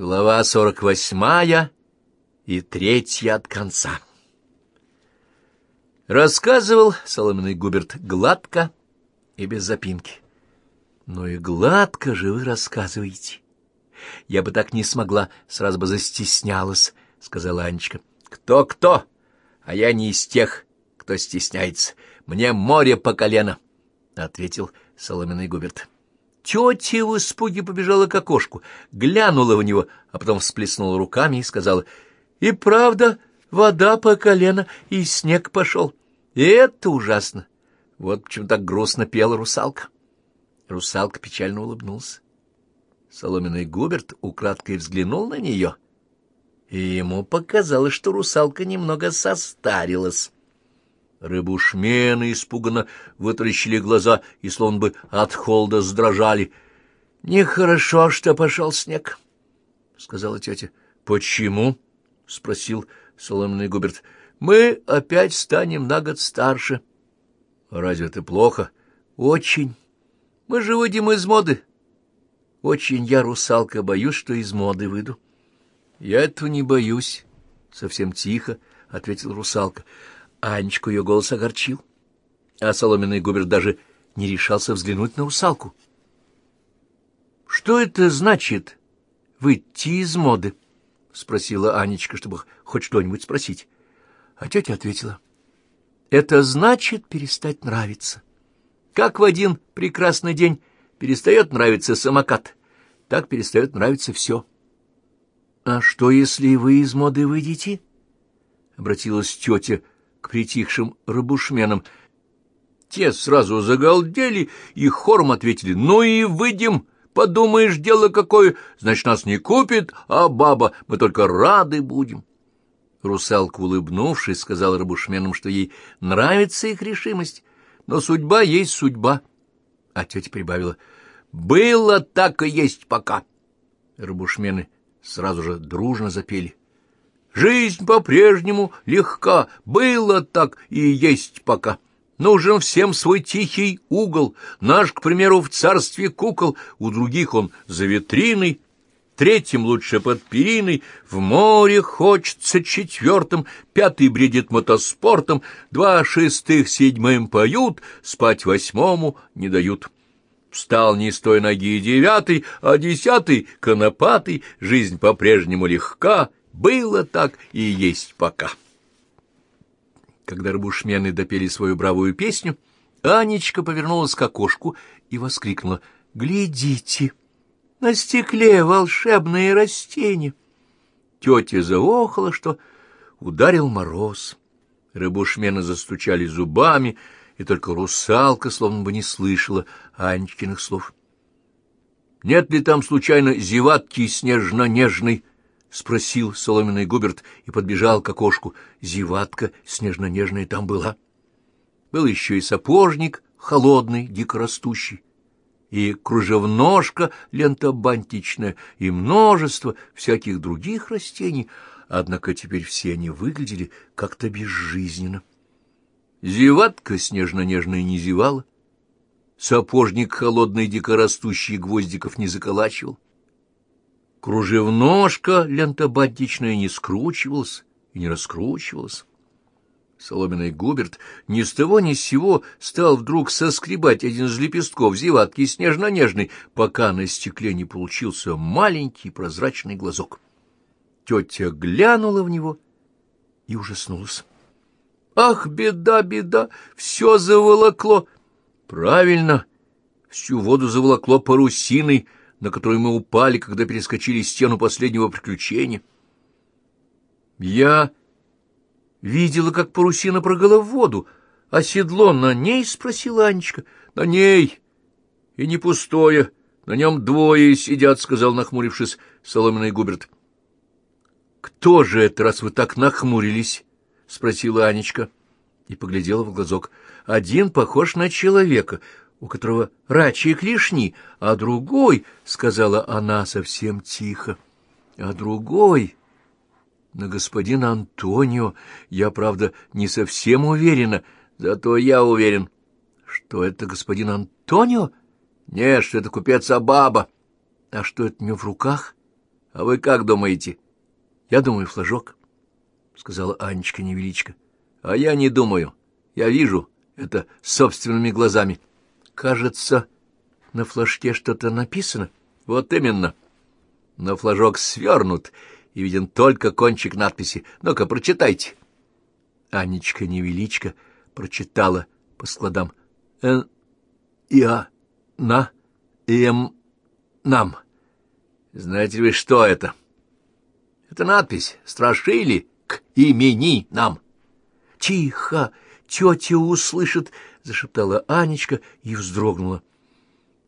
Глава сорок восьмая и третья от конца. Рассказывал Соломенный Губерт гладко и без запинки. Ну и гладко же вы рассказываете. Я бы так не смогла, сразу бы застеснялась, — сказала Анечка. Кто-кто, а я не из тех, кто стесняется. Мне море по колено, — ответил Соломенный Губерт. Тетя в испуге побежала к окошку, глянула в него, а потом всплеснула руками и сказала, «И правда, вода по колено, и снег пошел. И это ужасно!» Вот почему так грустно пела русалка. Русалка печально улыбнулся. Соломенный Губерт украдкой взглянул на нее, и ему показалось, что русалка немного состарилась. Рыбушмены испуганно вытаращили глаза и словно бы от холода сдрожали. — Нехорошо, что пошел снег, — сказала тетя. — Почему? — спросил соломенный Губерт. — Мы опять станем на год старше. — Разве это плохо? — Очень. Мы же выйдем из моды. Очень я, русалка, боюсь, что из моды выйду. — Я этого не боюсь, — совсем тихо ответила русалка. Анечку ее голос огорчил, а соломенный губер даже не решался взглянуть на русалку. — Что это значит выйти из моды? — спросила Анечка, чтобы хоть что-нибудь спросить. А тетя ответила. — Это значит перестать нравиться. Как в один прекрасный день перестает нравиться самокат, так перестает нравиться все. — А что, если вы из моды выйдете? — обратилась тетя к притихшим рабушменам. Те сразу загалдели и хором ответили «Ну и выйдем!» Подумаешь, дело какое, значит, нас не купит, а баба, мы только рады будем. Русалка, улыбнувшись, сказала рабушменам, что ей нравится их решимость, но судьба есть судьба. А тетя прибавила, было так и есть пока. Рабушмены сразу же дружно запели. Жизнь по-прежнему легка, было так и есть пока. Нужен всем свой тихий угол, наш, к примеру, в царстве кукол, у других он за витриной, третьим лучше под периной, в море хочется четвертым, пятый бредит мотоспортом, два шестых седьмым поют, спать восьмому не дают. Встал не с той ноги девятый, а десятый — конопатый, жизнь по-прежнему легка — было так и есть пока. Когда рабушмены допели свою бравую песню, Анечка повернулась к окошку и воскликнула «Глядите, на стекле волшебные растения!» Тетя заохала, что ударил мороз. Рыбушмены застучали зубами, и только русалка словно бы не слышала Анечкиных слов. «Нет ли там, случайно, зеватки снежно-нежной?» — спросил соломенный Губерт и подбежал к окошку. Зеватка снежно-нежная там была. Был еще и сапожник, холодный, дикорастущий, и кружевножка лентобантичная, и множество всяких других растений, однако теперь все они выглядели как-то безжизненно. Зеватка снежно-нежная не зевала, сапожник холодный, дикорастущий гвоздиков не заколачивал, Кружевножка лентобатичная не скручивалась и не раскручивалась. Соломенный Губерт ни с того ни с сего стал вдруг соскребать один из лепестков зеватки снежно-нежной, пока на стекле не получился маленький прозрачный глазок. Тетя глянула в него и ужаснулась. «Ах, беда, беда! Все заволокло!» «Правильно, всю воду заволокло парусиной», на которую мы упали, когда перескочили стену последнего приключения. Я видела, как парусина прыгала в воду, а седло на ней, — спросила Анечка. — На ней. И не пустое. На нем двое сидят, — сказал, нахмурившись, соломенный Губерт. — Кто же это, раз вы так нахмурились? — спросила Анечка и поглядела в глазок. — Один похож на человека, у которого рачьи клешни, а другой, — сказала она совсем тихо, — а другой на господина Антонио. Я, правда, не совсем уверена, зато я уверен. Что это господин Антонио? Нет, что это купец Абаба. А что это у него в руках? — А вы как думаете? — Я думаю, флажок, — сказала Анечка невеличко. — А я не думаю. Я вижу это собственными глазами. Кажется, на флажке что-то написано. Вот именно. Но флажок свернут, и виден только кончик надписи. Ну-ка, прочитайте. Анечка невеличко прочитала по складам. Н, Я, На, Эм, Нам. Знаете ли вы, что это? Это надпись «Страшили к имени нам». «Тихо! Тетя услышит!» — зашептала Анечка и вздрогнула.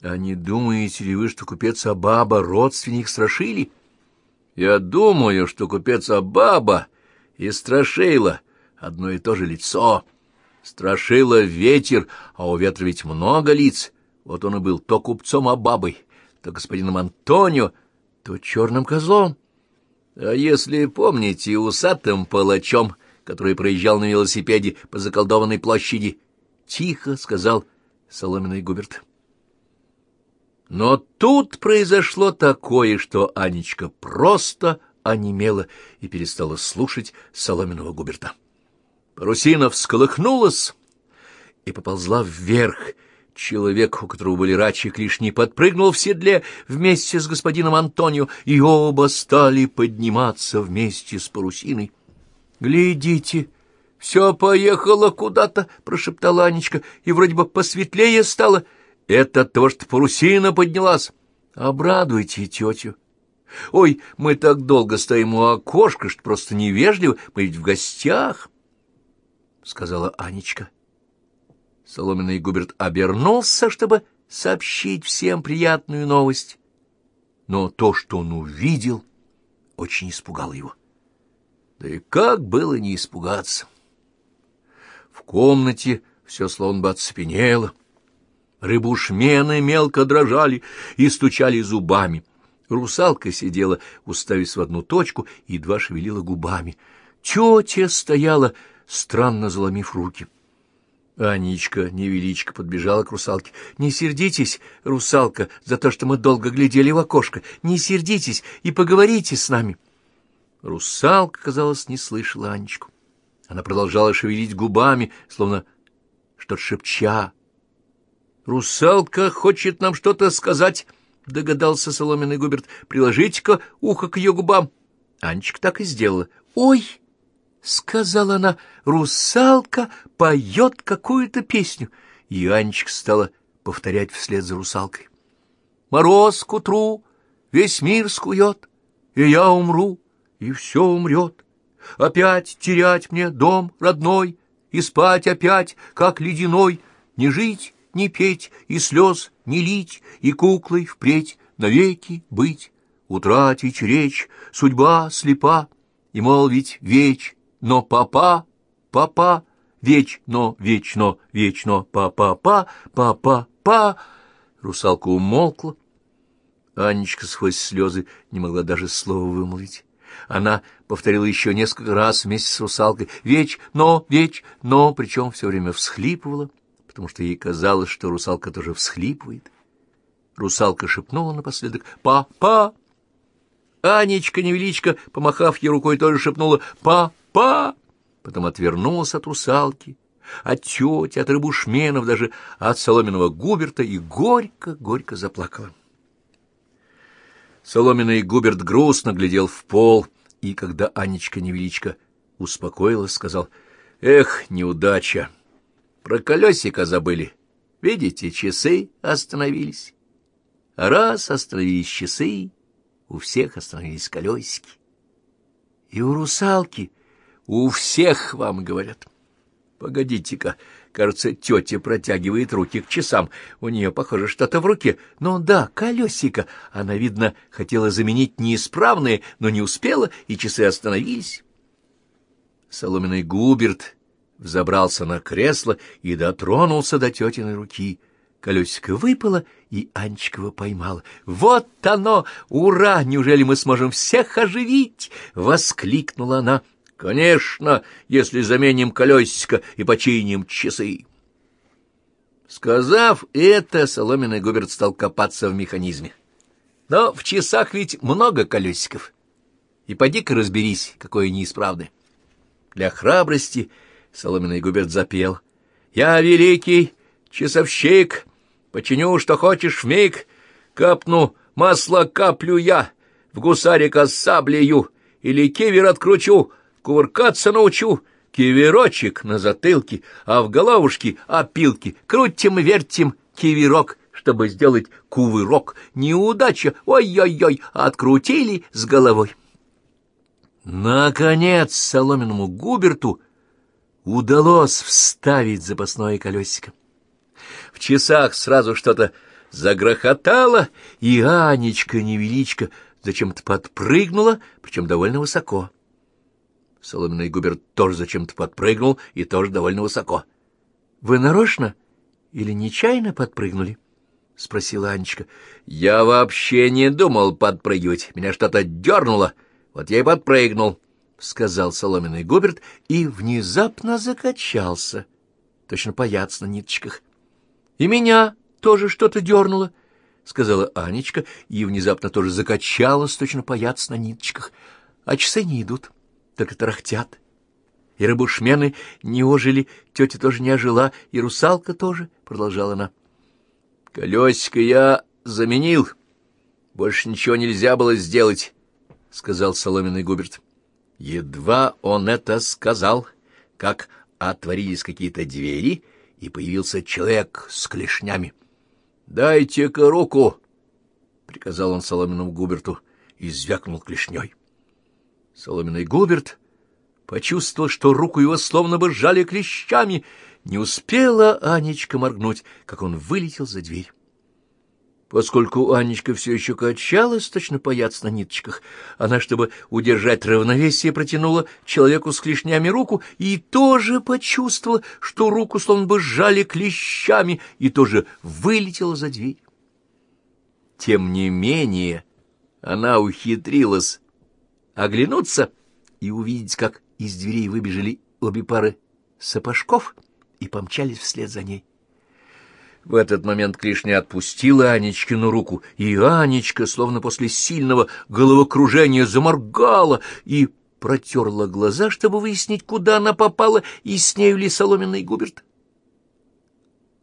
«А не думаете ли вы, что купец Абаба — родственник Страшили?» «Я думаю, что купец Абаба и Страшила — одно и то же лицо. Страшила — ветер, а у ветра ведь много лиц. Вот он и был то купцом Абабой, то господином Антонио, то черным козлом. А если помните, усатым палачом, который проезжал на велосипеде по заколдованной площади, тихо сказал соломенный Губерт. Но тут произошло такое, что Анечка просто онемела и перестала слушать соломенного Губерта. Парусина всколыхнулась и поползла вверх, Человек, у которого были рачьи клешни, подпрыгнул в седле вместе с господином Антонио, и оба стали подниматься вместе с парусиной. — Глядите, все поехало куда-то, — прошептала Анечка, — и вроде бы посветлее стало. Это то, что парусина поднялась. Обрадуйте тетю. Ой, мы так долго стоим у окошка, что просто невежливо, мы ведь в гостях, — сказала Анечка. — Соломенный Губерт обернулся, чтобы сообщить всем приятную новость. Но то, что он увидел, очень испугало его. Да и как было не испугаться? В комнате все словно бы оцепенело. Рыбушмены мелко дрожали и стучали зубами. Русалка сидела, уставясь в одну точку, и едва шевелила губами. Тетя стояла, странно заломив руки. Анечка, невеличко, подбежала к русалке. — Не сердитесь, русалка, за то, что мы долго глядели в окошко. Не сердитесь и поговорите с нами. Русалка, казалось, не слышала Анечку. Она продолжала шевелить губами, словно что-то шепча. — Русалка хочет нам что-то сказать, — догадался соломенный Губерт. — Приложите-ка ухо к ее губам. Анечка так и сделала. — Ой! —— сказала она, — русалка поет какую-то песню. И Анечка стала повторять вслед за русалкой. Мороз к утру весь мир скует, и я умру, и все умрет. Опять терять мне дом родной, и спать опять, как ледяной, не жить, не петь, и слез не лить, и куклой впредь навеки быть, утратить речь, судьба слепа, и молвить веч но папа, папа, вечно, вечно, вечно, па-па-па, па-па-па. Русалка умолкла. Анечка сквозь слезы не могла даже слова вымолвить. Она повторила еще несколько раз вместе с русалкой «Веч, но, веч, но», причем все время всхлипывала, потому что ей казалось, что русалка тоже всхлипывает. Русалка шепнула напоследок «Па-па». Анечка невеличко, помахав ей рукой, тоже шепнула «Па-па» па Потом отвернулась от русалки, от тети, от рыбушменов, даже от соломенного губерта и горько-горько заплакала. Соломенный губерт грустно глядел в пол, и когда Анечка-невеличка успокоилась, сказал, «Эх, неудача! Про колесико забыли. Видите, часы остановились. А раз остановились часы, у всех остановились колесики. И у русалки — у всех вам говорят. Погодите-ка, кажется, тетя протягивает руки к часам. У нее, похоже, что-то в руке. Ну да, колесико. Она, видно, хотела заменить неисправные, но не успела, и часы остановились. Соломенный Губерт взобрался на кресло и дотронулся до тетиной руки. Колесико выпало, и Анечкова поймала. «Вот оно! Ура! Неужели мы сможем всех оживить?» — воскликнула она. Конечно, если заменим колесико и починим часы. Сказав это, соломенный Губерт стал копаться в механизме. Но в часах ведь много колесиков. И поди-ка разберись, какое неисправное. Для храбрости соломенный губерт запел. «Я великий часовщик, починю, что хочешь вмиг, капну масло каплю я, в гусарика саблею, или кивер откручу, кувыркаться научу, киверочек на затылке, а в головушке опилки, крутим-вертим киверок, чтобы сделать кувырок. Неудача, ой-ой-ой, открутили с головой. Наконец соломенному Губерту удалось вставить запасное колесико. В часах сразу что-то загрохотало, и Анечка-невеличка зачем-то подпрыгнула, причем довольно высоко. Соломенный Губерт тоже зачем-то подпрыгнул и тоже довольно высоко. — Вы нарочно или нечаянно подпрыгнули? — спросила Анечка. — Я вообще не думал подпрыгивать. Меня что-то дернуло. Вот я и подпрыгнул, — сказал соломенный Губерт и внезапно закачался. Точно паяц на ниточках. — И меня тоже что-то дернуло, — сказала Анечка и внезапно тоже закачалась, точно паяц на ниточках. А часы не идут, только тарахтят. И рыбушмены не ожили, тетя тоже не ожила, и русалка тоже, — продолжала она. — Колесико я заменил. Больше ничего нельзя было сделать, — сказал соломенный Губерт. Едва он это сказал, как отворились какие-то двери, и появился человек с клешнями. — Дайте-ка руку! — приказал он соломенному Губерту и звякнул клешней. Соломенный Губерт почувствовал, что руку его словно бы сжали клещами. Не успела Анечка моргнуть, как он вылетел за дверь. Поскольку Анечка все еще качалась, точно паяц на ниточках, она, чтобы удержать равновесие, протянула человеку с клешнями руку и тоже почувствовала, что руку словно бы сжали клещами, и тоже вылетела за дверь. Тем не менее, она ухитрилась оглянуться и увидеть, как из дверей выбежали обе пары сапожков и помчались вслед за ней. В этот момент Клишня отпустила Анечкину руку, и Анечка, словно после сильного головокружения, заморгала и протерла глаза, чтобы выяснить, куда она попала, и с нею ли соломенный Губерт.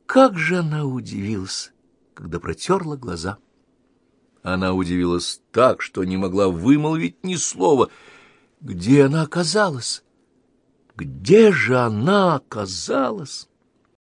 Как же она удивилась, когда протерла глаза! Она удивилась так, что не могла вымолвить ни слова. Где она оказалась? Где же она оказалась?